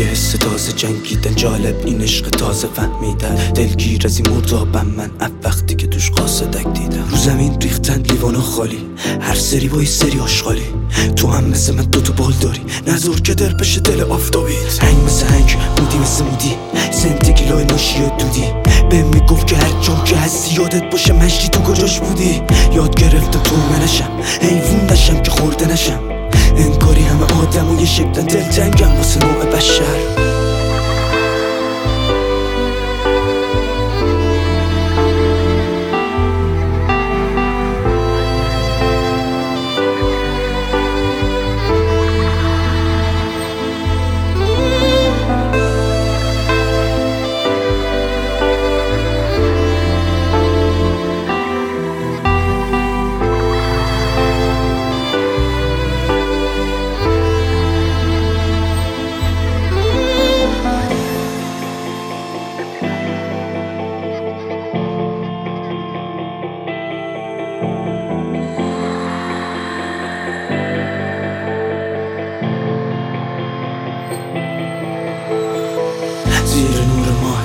یه حس تازه جنگیدن جالب این عشق تازه فهمیدن. دلگیر از این مردابم من. اب وقتی که توش قاصدک دیدم. رو زمین ریختن لیوانا خالی. هر سری با سری آشغالی. تو هم مثل من دوتا بال داری. نظر که در بشه دل آفتابیت. هنگ مثل هنگ مودی مثل مودی. سنت گیلای ناشی دودی. به می‌گفت که هر جام که هستی یادت باشه مشتی تو کجاش بودی. یاد گرفتم تو منشم. حیوون نشم که خورده نشم. انکاری همه آدم و یه شکلن دلتنگم واسه نوع بشر.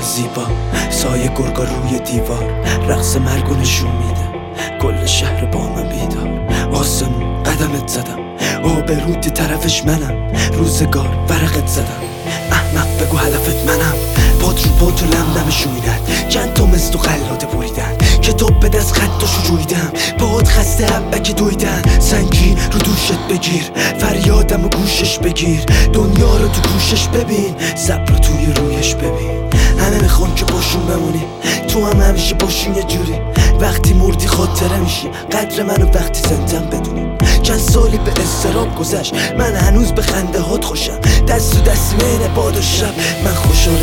زیبا سایه گرگا روی دیوار رقص مرگ و نشون میده. کل شهر با من بیدار. آسمون قدمت زدم. آبرودی طرفش منم. روزگار ورقت زدم. احمق بگو هدفت منم. پات رو پات و لم لم شویدن. چند تا مثل و خلاده بریدن. کتاب به دست خطاشو جویدم پات خسته حبک دویدن. سنگی رو دوشت بگیر. فریادم و گوشش بگیر. دنیا رو تو گوشش ببین. صبر رو توی رویش ببین. همه می‌خوان که باشون بمونی. تو هم همیشه باشون یه جوری. وقتی مردی خاطره میشی. قدر منو وقتی زندم بدونی. چند سالی به استراب گذشت. من هنوز به خنده هات خوشم. دست و دست مین باد و شب. من خوشحال